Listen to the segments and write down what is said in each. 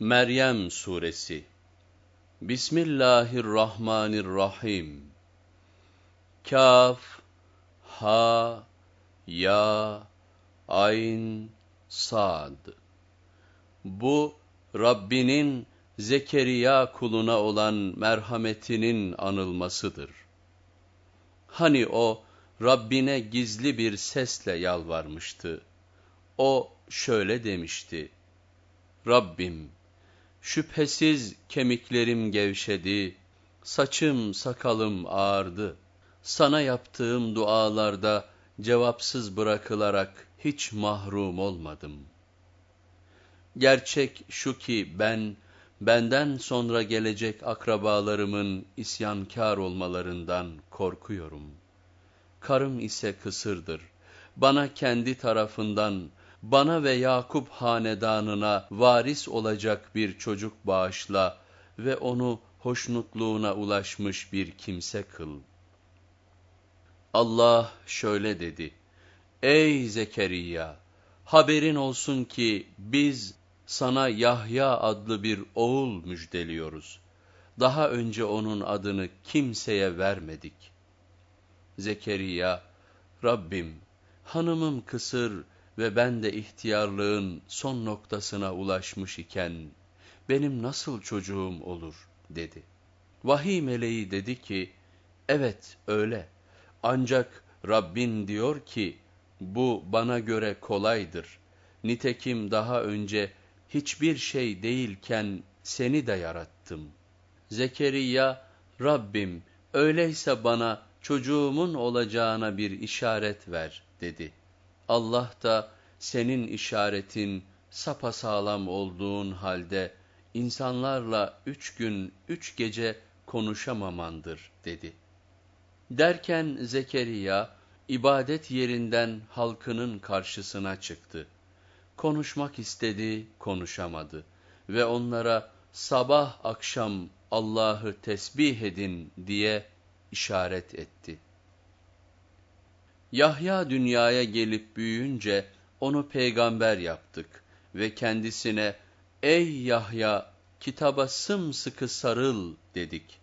Meryem Suresi Bismillahirrahmanirrahim Kaf Ha Ya Ayn Sad Bu Rabbinin Zekeriya kuluna olan merhametinin anılmasıdır. Hani o Rabbine gizli bir sesle yalvarmıştı. O şöyle demişti: Rabbim Şüphesiz kemiklerim gevşedi, saçım sakalım ağardı. Sana yaptığım dualarda cevapsız bırakılarak hiç mahrum olmadım. Gerçek şu ki ben, benden sonra gelecek akrabalarımın isyankar olmalarından korkuyorum. Karım ise kısırdır. Bana kendi tarafından bana ve Yakup hanedanına varis olacak bir çocuk bağışla ve onu hoşnutluğuna ulaşmış bir kimse kıl. Allah şöyle dedi, Ey Zekeriya! Haberin olsun ki biz sana Yahya adlı bir oğul müjdeliyoruz. Daha önce onun adını kimseye vermedik. Zekeriya, Rabbim, hanımım kısır, ve ben de ihtiyarlığın son noktasına ulaşmış iken benim nasıl çocuğum olur dedi. Vahiy meleği dedi ki evet öyle ancak Rabbin diyor ki bu bana göre kolaydır. Nitekim daha önce hiçbir şey değilken seni de yarattım. Zekeriya Rabbim öyleyse bana çocuğumun olacağına bir işaret ver dedi. Allah da senin işaretin sapasağlam olduğun halde insanlarla üç gün üç gece konuşamamandır dedi. Derken Zekeriya ibadet yerinden halkının karşısına çıktı. Konuşmak istedi, konuşamadı ve onlara sabah akşam Allah'ı tesbih edin diye işaret etti. Yahya dünyaya gelip büyüyünce onu peygamber yaptık ve kendisine ''Ey Yahya kitaba sımsıkı sarıl'' dedik.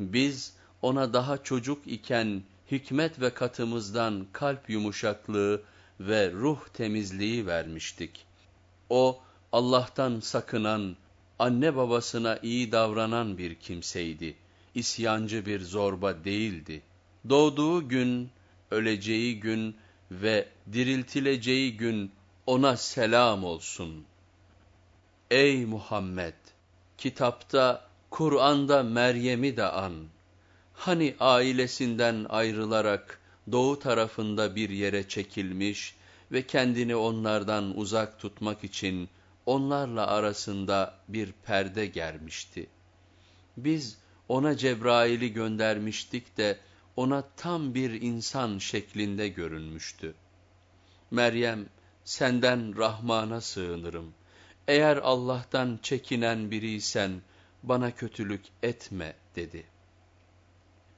Biz ona daha çocuk iken hikmet ve katımızdan kalp yumuşaklığı ve ruh temizliği vermiştik. O Allah'tan sakınan, anne babasına iyi davranan bir kimseydi. İsyancı bir zorba değildi. Doğduğu gün öleceği gün ve diriltileceği gün ona selam olsun. Ey Muhammed! Kitapta, Kur'an'da Meryem'i de an. Hani ailesinden ayrılarak doğu tarafında bir yere çekilmiş ve kendini onlardan uzak tutmak için onlarla arasında bir perde germişti. Biz ona Cebrail'i göndermiştik de, ona tam bir insan şeklinde görünmüştü. Meryem, senden Rahman'a sığınırım. Eğer Allah'tan çekinen biriysen bana kötülük etme dedi.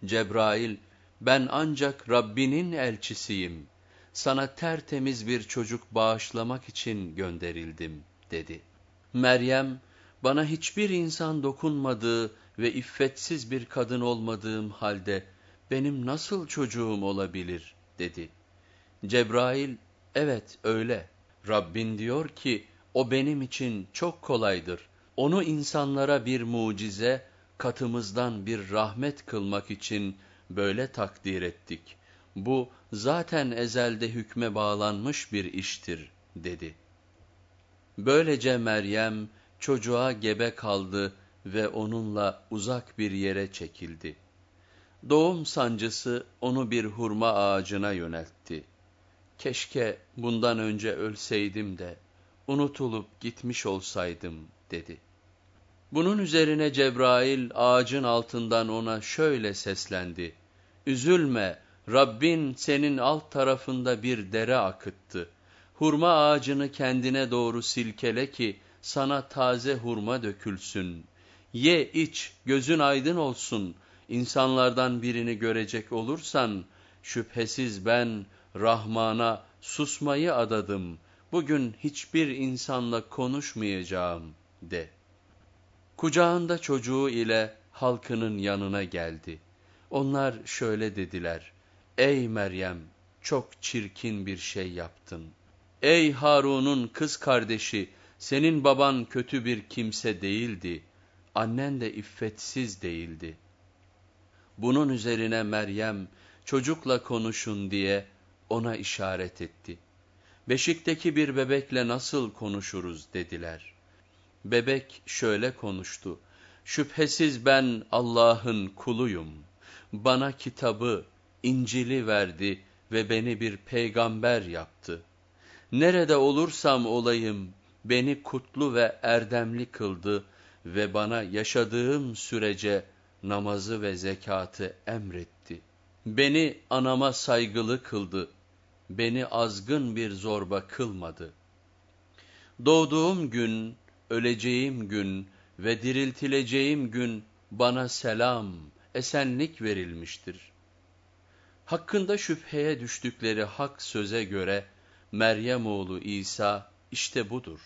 Cebrail, ben ancak Rabbinin elçisiyim. Sana tertemiz bir çocuk bağışlamak için gönderildim dedi. Meryem, bana hiçbir insan dokunmadığı ve iffetsiz bir kadın olmadığım halde, benim nasıl çocuğum olabilir dedi. Cebrail evet öyle. Rabbin diyor ki o benim için çok kolaydır. Onu insanlara bir mucize, katımızdan bir rahmet kılmak için böyle takdir ettik. Bu zaten ezelde hükme bağlanmış bir iştir dedi. Böylece Meryem çocuğa gebe kaldı ve onunla uzak bir yere çekildi. Doğum sancısı onu bir hurma ağacına yöneltti. Keşke bundan önce ölseydim de unutulup gitmiş olsaydım dedi. Bunun üzerine Cebrail ağacın altından ona şöyle seslendi. Üzülme, Rabbin senin alt tarafında bir dere akıttı. Hurma ağacını kendine doğru silkele ki sana taze hurma dökülsün. Ye iç, gözün aydın olsun.'' İnsanlardan birini görecek olursan, şüphesiz ben Rahman'a susmayı adadım, bugün hiçbir insanla konuşmayacağım de.'' Kucağında çocuğu ile halkının yanına geldi. Onlar şöyle dediler, Ey Meryem, çok çirkin bir şey yaptın. Ey Harun'un kız kardeşi, senin baban kötü bir kimse değildi, annen de iffetsiz değildi. Bunun üzerine Meryem, çocukla konuşun diye ona işaret etti. Beşikteki bir bebekle nasıl konuşuruz dediler. Bebek şöyle konuştu. Şüphesiz ben Allah'ın kuluyum. Bana kitabı, İncil'i verdi ve beni bir peygamber yaptı. Nerede olursam olayım, beni kutlu ve erdemli kıldı ve bana yaşadığım sürece namazı ve zekatı emretti. Beni anama saygılı kıldı, beni azgın bir zorba kılmadı. Doğduğum gün, öleceğim gün ve diriltileceğim gün bana selam, esenlik verilmiştir. Hakkında şüpheye düştükleri hak söze göre Meryem oğlu İsa işte budur.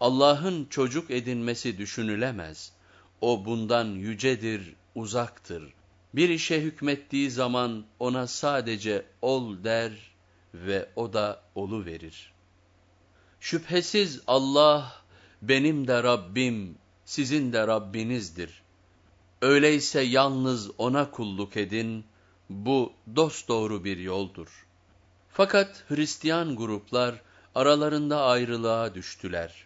Allah'ın çocuk edinmesi düşünülemez. O bundan yücedir, uzaktır. Bir işe hükmettiği zaman ona sadece ol der ve o da olu verir. Şüphesiz Allah benim de Rabbim, sizin de Rabbinizdir. Öyleyse yalnız ona kulluk edin, bu dosdoğru bir yoldur. Fakat Hristiyan gruplar aralarında ayrılığa düştüler.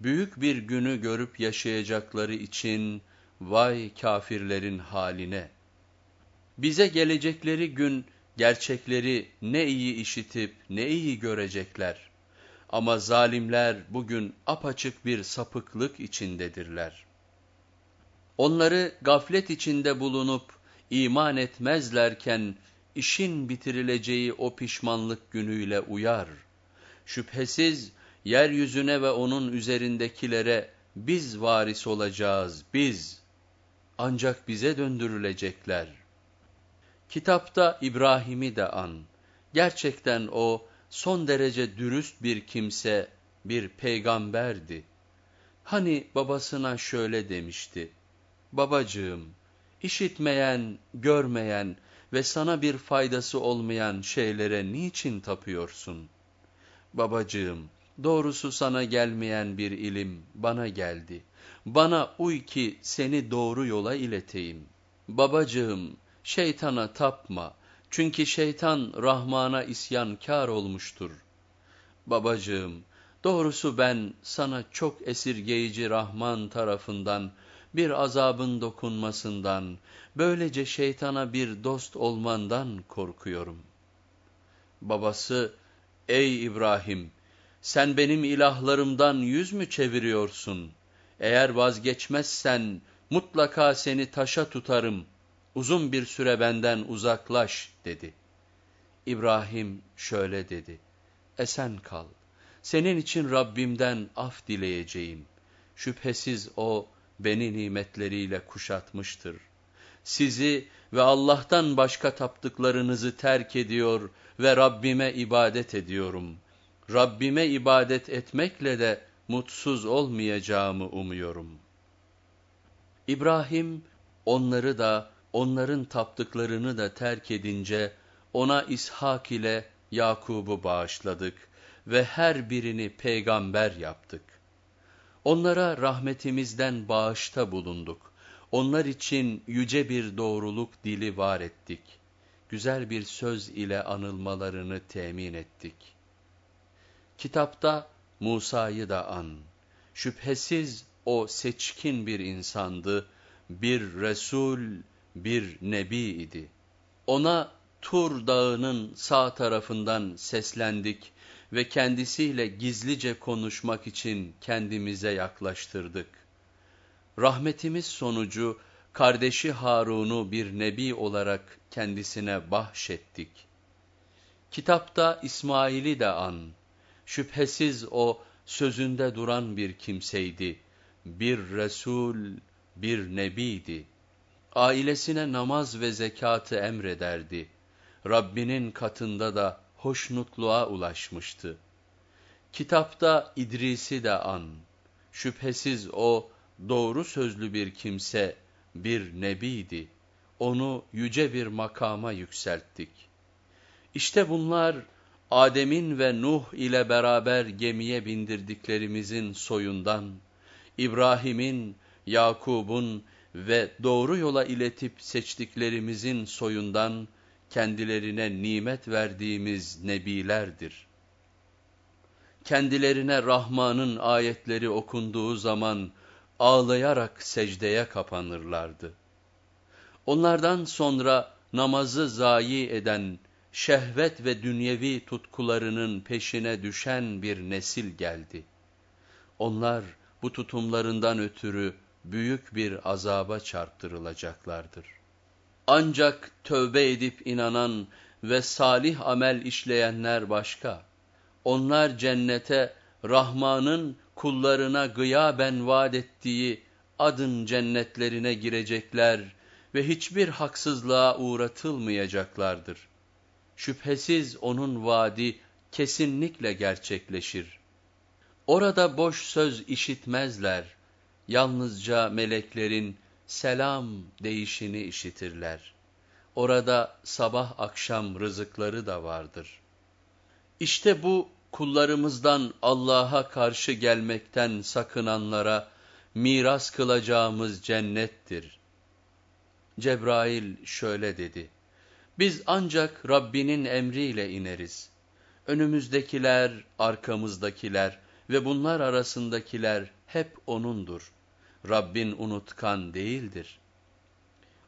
Büyük bir günü görüp yaşayacakları için vay kafirlerin haline. Bize gelecekleri gün gerçekleri ne iyi işitip ne iyi görecekler. Ama zalimler bugün apaçık bir sapıklık içindedirler. Onları gaflet içinde bulunup iman etmezlerken işin bitirileceği o pişmanlık günüyle uyar. Şüphesiz yeryüzüne ve onun üzerindekilere biz varis olacağız, biz. Ancak bize döndürülecekler. Kitapta İbrahim'i de an. Gerçekten o son derece dürüst bir kimse, bir peygamberdi. Hani babasına şöyle demişti, Babacığım, işitmeyen, görmeyen ve sana bir faydası olmayan şeylere niçin tapıyorsun? Babacığım, doğrusu sana gelmeyen bir ilim bana geldi. Bana uy ki seni doğru yola ileteyim. Babacığım, şeytana tapma. Çünkü şeytan Rahman'a isyankar olmuştur. Babacığım, doğrusu ben sana çok esirgeyici Rahman tarafından bir azabın dokunmasından, böylece şeytana bir dost olmandan korkuyorum. Babası, ey İbrahim, sen benim ilahlarımdan yüz mü çeviriyorsun? Eğer vazgeçmezsen mutlaka seni taşa tutarım, uzun bir süre benden uzaklaş dedi. İbrahim şöyle dedi, esen kal, senin için Rabbimden af dileyeceğim. Şüphesiz o, beni nimetleriyle kuşatmıştır. Sizi ve Allah'tan başka taptıklarınızı terk ediyor ve Rabbime ibadet ediyorum. Rabbime ibadet etmekle de mutsuz olmayacağımı umuyorum. İbrahim onları da onların taptıklarını da terk edince ona İshak ile Yakub'u bağışladık ve her birini peygamber yaptık. Onlara rahmetimizden bağışta bulunduk. Onlar için yüce bir doğruluk dili var ettik. Güzel bir söz ile anılmalarını temin ettik. Kitapta Musa'yı da an. Şüphesiz o seçkin bir insandı, bir Resul, bir Nebi idi. Ona Tur dağının sağ tarafından seslendik ve kendisiyle gizlice konuşmak için kendimize yaklaştırdık. Rahmetimiz sonucu kardeşi Harun'u bir nebi olarak kendisine bahşettik. Kitapta İsmail'i de an. Şüphesiz o sözünde duran bir kimseydi. Bir Resul, bir Nebiydi. Ailesine namaz ve zekatı emrederdi. Rabbinin katında da hoşnutluğa ulaşmıştı. Kitapta İdris'i de an. Şüphesiz o doğru sözlü bir kimse, bir nebiydi. Onu yüce bir makama yükselttik. İşte bunlar Adem'in ve Nuh ile beraber gemiye bindirdiklerimizin soyundan, İbrahim'in, Yakub'un ve doğru yola iletip seçtiklerimizin soyundan kendilerine nimet verdiğimiz nebilerdir. Kendilerine Rahman'ın ayetleri okunduğu zaman ağlayarak secdeye kapanırlardı. Onlardan sonra namazı zayi eden, şehvet ve dünyevi tutkularının peşine düşen bir nesil geldi. Onlar bu tutumlarından ötürü büyük bir azaba çarptırılacaklardır. Ancak tövbe edip inanan ve salih amel işleyenler başka. Onlar cennete Rahman'ın kullarına gıyaben vaat ettiği adın cennetlerine girecekler ve hiçbir haksızlığa uğratılmayacaklardır. Şüphesiz onun vaadi kesinlikle gerçekleşir. Orada boş söz işitmezler, yalnızca meleklerin selam değişini işitirler. Orada sabah akşam rızıkları da vardır. İşte bu kullarımızdan Allah'a karşı gelmekten sakınanlara miras kılacağımız cennettir. Cebrail şöyle dedi, biz ancak Rabbinin emriyle ineriz. Önümüzdekiler, arkamızdakiler ve bunlar arasındakiler hep O'nundur. Rabbin unutkan değildir.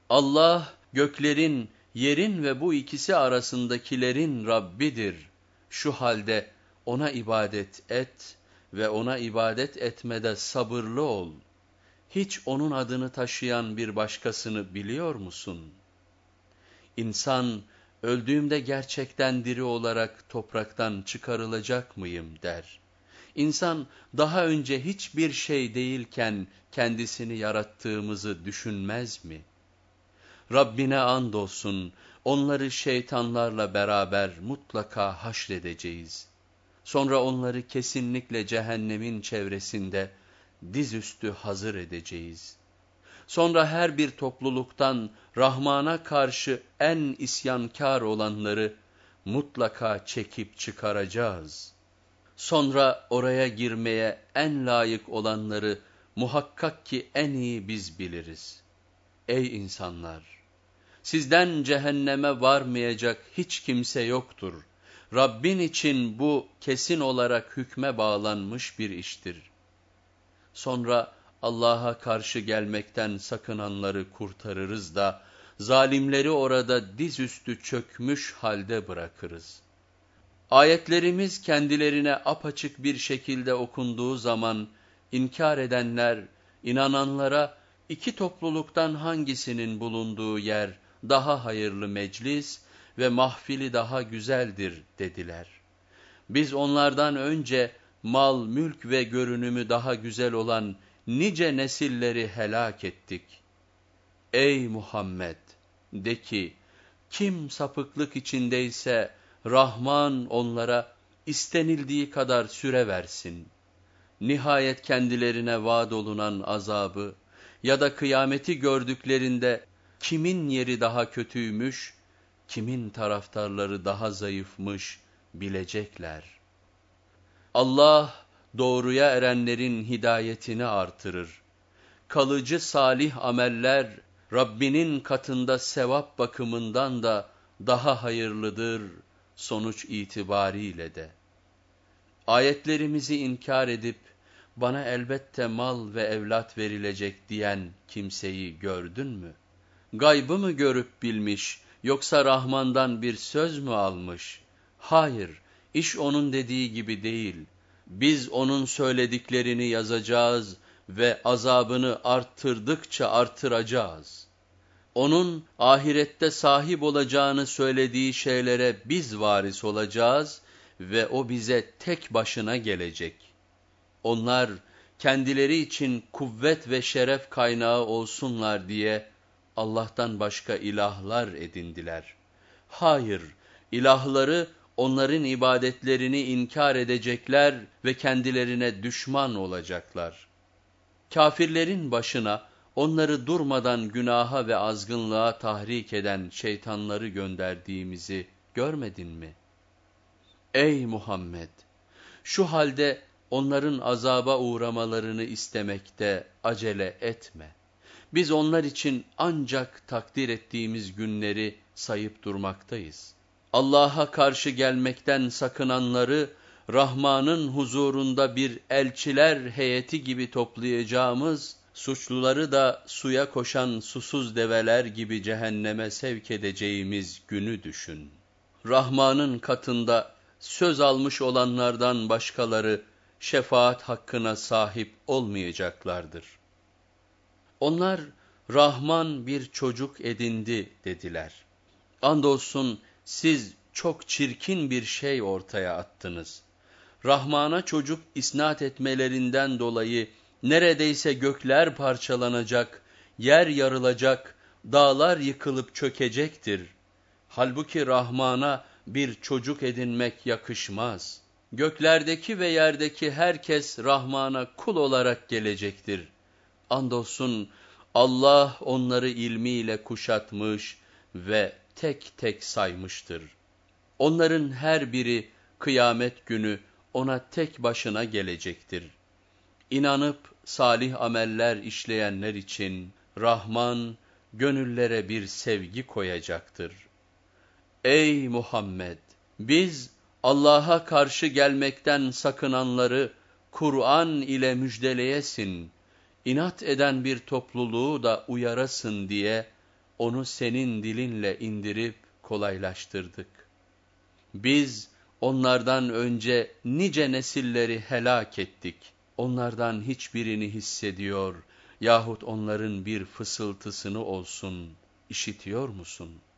Allah göklerin, yerin ve bu ikisi arasındakilerin Rabbidir. Şu halde ona ibadet et ve ona ibadet etmede sabırlı ol. Hiç onun adını taşıyan bir başkasını biliyor musun? İnsan, öldüğümde gerçekten diri olarak topraktan çıkarılacak mıyım der. İnsan daha önce hiçbir şey değilken kendisini yarattığımızı düşünmez mi? Rabbine andolsun, onları şeytanlarla beraber mutlaka haşredeceğiz.'' Sonra onları kesinlikle cehennemin çevresinde dizüstü hazır edeceğiz. Sonra her bir topluluktan Rahman'a karşı en isyankar olanları mutlaka çekip çıkaracağız. Sonra oraya girmeye en layık olanları muhakkak ki en iyi biz biliriz. Ey insanlar! Sizden cehenneme varmayacak hiç kimse yoktur.'' Rabbin için bu kesin olarak hükme bağlanmış bir iştir. Sonra Allah'a karşı gelmekten sakınanları kurtarırız da, zalimleri orada dizüstü çökmüş halde bırakırız. Ayetlerimiz kendilerine apaçık bir şekilde okunduğu zaman, inkar edenler, inananlara iki topluluktan hangisinin bulunduğu yer daha hayırlı meclis ve mahfili daha güzeldir dediler. Biz onlardan önce mal, mülk ve görünümü daha güzel olan nice nesilleri helak ettik. Ey Muhammed! De ki, kim sapıklık içindeyse Rahman onlara istenildiği kadar süre versin. Nihayet kendilerine vaad olunan azabı ya da kıyameti gördüklerinde kimin yeri daha kötüymüş, kimin taraftarları daha zayıfmış bilecekler. Allah doğruya erenlerin hidayetini artırır. Kalıcı salih ameller Rabbinin katında sevap bakımından da daha hayırlıdır sonuç itibariyle de. Ayetlerimizi inkar edip bana elbette mal ve evlat verilecek diyen kimseyi gördün mü? Gaybı mı görüp bilmiş, Yoksa Rahman'dan bir söz mü almış? Hayır, iş onun dediği gibi değil. Biz onun söylediklerini yazacağız ve azabını arttırdıkça artıracağız. Onun ahirette sahip olacağını söylediği şeylere biz varis olacağız ve o bize tek başına gelecek. Onlar kendileri için kuvvet ve şeref kaynağı olsunlar diye, Allah'tan başka ilahlar edindiler. Hayır, ilahları onların ibadetlerini inkar edecekler ve kendilerine düşman olacaklar. kafirlerin başına onları durmadan günaha ve azgınlığa tahrik eden şeytanları gönderdiğimizi görmedin mi? Ey Muhammed! Şu halde onların azaba uğramalarını istemekte acele etme. Biz onlar için ancak takdir ettiğimiz günleri sayıp durmaktayız. Allah'a karşı gelmekten sakınanları, Rahman'ın huzurunda bir elçiler heyeti gibi toplayacağımız, suçluları da suya koşan susuz develer gibi cehenneme sevk edeceğimiz günü düşün. Rahman'ın katında söz almış olanlardan başkaları şefaat hakkına sahip olmayacaklardır. Onlar Rahman bir çocuk edindi dediler. Andolsun siz çok çirkin bir şey ortaya attınız. Rahman'a çocuk isnat etmelerinden dolayı neredeyse gökler parçalanacak, yer yarılacak, dağlar yıkılıp çökecektir. Halbuki Rahman'a bir çocuk edinmek yakışmaz. Göklerdeki ve yerdeki herkes Rahman'a kul olarak gelecektir. Andolsun Allah onları ilmiyle kuşatmış ve tek tek saymıştır. Onların her biri kıyamet günü ona tek başına gelecektir. İnanıp salih ameller işleyenler için Rahman gönüllere bir sevgi koyacaktır. Ey Muhammed! Biz Allah'a karşı gelmekten sakınanları Kur'an ile müjdeleyesin, inat eden bir topluluğu da uyarasın diye onu senin dilinle indirip kolaylaştırdık. Biz onlardan önce nice nesilleri helak ettik. Onlardan hiçbirini hissediyor yahut onların bir fısıltısını olsun işitiyor musun?''